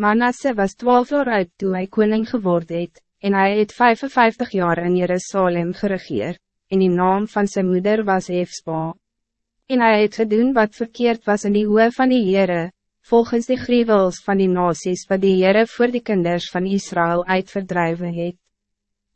Manasse was twaalf jaar oud toen hij koning geworden het, en hij het 55 jaar in Jerusalem geregeer, en die naam van zijn moeder was Efspa. En hij het gedoen wat verkeerd was in die oe van die Heere, volgens de gruwels van die nasies wat die Heere voor die kinders van Israël uitverdrijven het.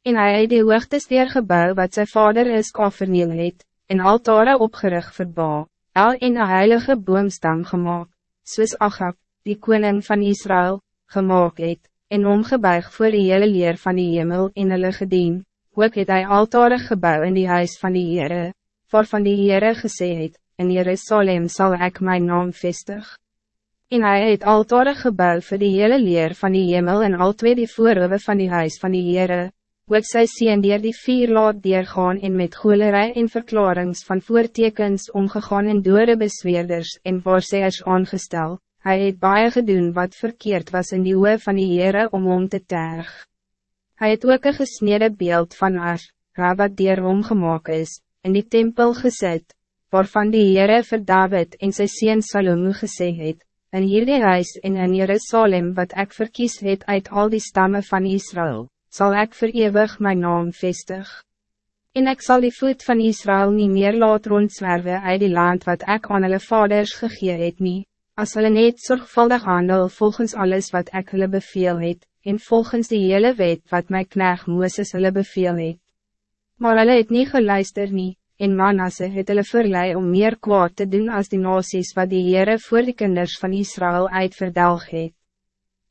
En hij het die hoogtes gebouw wat zijn vader is verniel het, en altare opgerig vir Ba, al in een heilige boomstam gemaakt, soos Achab, die koning van Israël, gemaakt het, en omgebuig voor die hele leer van die hemel in hulle gedien, ook het hy altare gebouw in die huis van die Heere, waarvan die Heere gesê het, in Jerusalem zal ik mijn naam vestig. En hij het altare gebouw voor die hele leer van die hemel en al twee die voorhoeven van die huis van die Heere, ook sy sien dier die vier laat deurgaan en met goelerij en verklarings van voortekens omgegaan en dode besweerders en waarseers aangesteld. Hij het baie gedoen wat verkeerd was in die oe van die Heere om hom te terg. Hij het ook een gesneden beeld van Ar, wat dier hom gemaakt is, in die tempel gezet, waarvan die Heere vir David en sy sien Salomo gesê het, in hierdie huis en in Jerusalem wat ik verkies het uit al die stammen van Israël, zal ik verewig mijn naam vestig. En ik zal die voet van Israël niet meer laat rondzwerven uit die land wat ik aan hulle vaders gegee het nie, Als hulle net zorgvuldig handel volgens alles wat ik hulle beveel het, en volgens die hele wet wat my knecht Mooses hulle beveel het. Maar hulle het nie geluister nie, en Manasse het hulle verlei om meer kwaad te doen als die nasies wat die Heere voor die kinders van Israël uitverdelg het.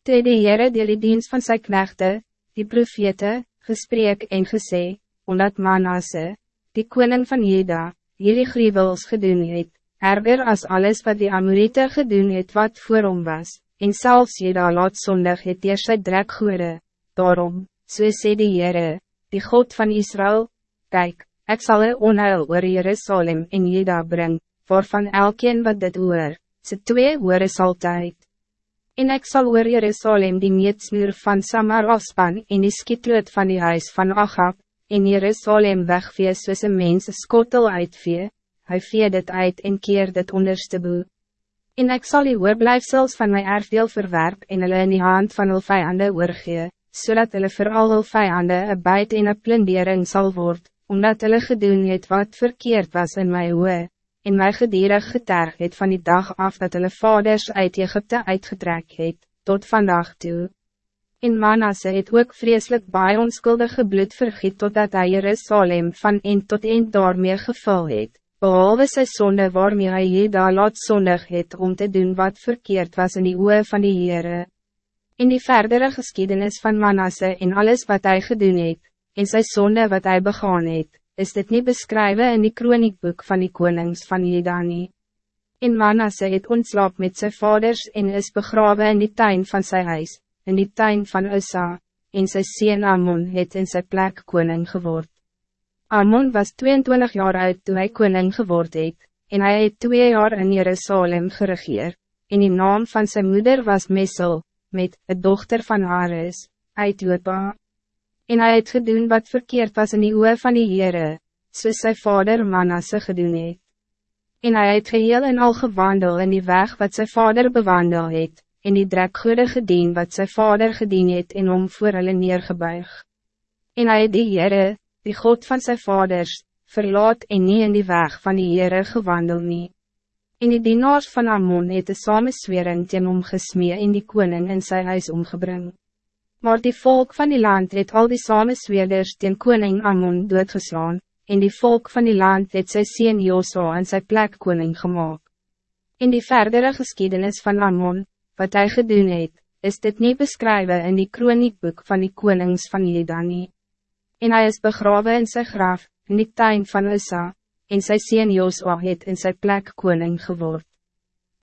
Toe die Heere deel die dienst van sy knechte, die profete, gesprek en gesê, omdat Manasse, die koning van Jeda, hierdie grievels gedoen het, erger als alles wat die Amorite gedoen het wat voor hom was, en zelfs je daar laat zondig het eers sy drek goede. Daarom, so sê die Heere, die God van Israël, kijk, ik zal een onheil oor Jerusalem en Jeda bring, waarvan elkeen wat dit hoor, ze twee hoore sal tyd. En ik zal oor Jerusalem die meetsmuur van Samar afspan en die skietloot van die huis van Achab, en Jerusalem wegvee soos een mens skottel uitvee, hij vee dit uit en keer dit onderste boe. En ik zal die oorblijfsels van mijn erfdeel verwerp en hulle in die hand van hulle vijanden oorgee, so hulle vir al hulle vijanden een bijt en een plundering zal worden, omdat hulle gedoen het wat verkeerd was in my oe, en my gedierig geterg het van die dag af dat hulle vaders uit Egypte uitgetrek het, tot vandaag toe. En Manasse het ook vreselijk baie onskuldige bloed vergiet totdat hy Jerusalem van een tot een daarmee gevul het behalve sy sonde waarmee hy daar laat sondig het om te doen wat verkeerd was in die oe van die Heere. In die verdere geschiedenis van Manasse en alles wat hij gedoen het, en sy sonde wat hij begaan het, is dit niet beschrijven in die kroniekboek van die konings van Jedani. In Manasse het ontslaap met zijn vaders en is begraven in die tuin van zijn huis, in die tuin van Ussa, en sy sien Amon het in zijn plek koning geword. Amon was 22 jaar oud toen hij koning geworden het, en hij het twee jaar in Jerusalem geregeer, en die naam van zijn moeder was Messel, met de dochter van Haris, uit Joodba. En hij het gedoen wat verkeerd was in die oe van die Heere, soos sy vader Manasse gedoen het. En hij het geheel en al gewandel in die weg wat zijn vader bewandel het, en die drekgoede gedien wat zijn vader gedien het en om voor hulle neergebuig. En hij het die Heere, die God van zijn vaders, verlaat en niet in die weg van die Heere gewandel nie. En die dienaars van Ammon het de samenswering teen hom gesmee en die koning in sy huis omgebring. Maar die volk van die land het al die samensweerders teen koning Ammon doodgeslaan, en die volk van die land het sy sien Joso in sy plek koning gemaakt. In die verdere geschiedenis van Ammon, wat hij gedoen het, is dit niet beschrijven in die kroniekboek van die konings van Jedani en hij is begraven in zijn graf, in die tuin van Ussa, en sy sien Josua het in sy plek koning geword.